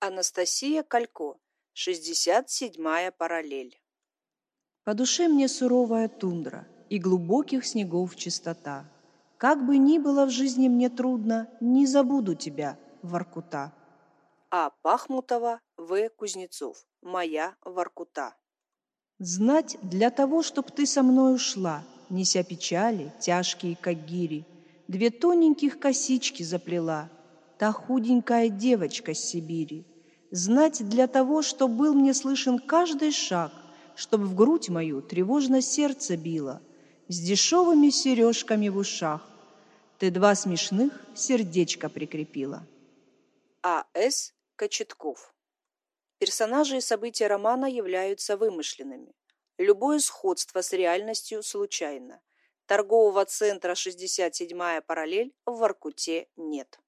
Анастасия Калько, 67-я параллель. По душе мне суровая тундра и глубоких снегов чистота. Как бы ни было в жизни мне трудно, не забуду тебя, Воркута. А. Пахмутова, В. Кузнецов. Моя Воркута. Знать для того, чтоб ты со мной ушла, неся печали, тяжкие, как гири, две тоненьких косички заплела, та худенькая девочка с Сибири. Знать для того, чтоб был мне слышен каждый шаг, чтоб в грудь мою тревожно сердце било, с дешевыми сережками в ушах. Ты два смешных сердечка прикрепила. А. С. Кочетков. Персонажи и события романа являются вымышленными. Любое сходство с реальностью случайно. Торгового центра 67-я параллель в Воркуте нет.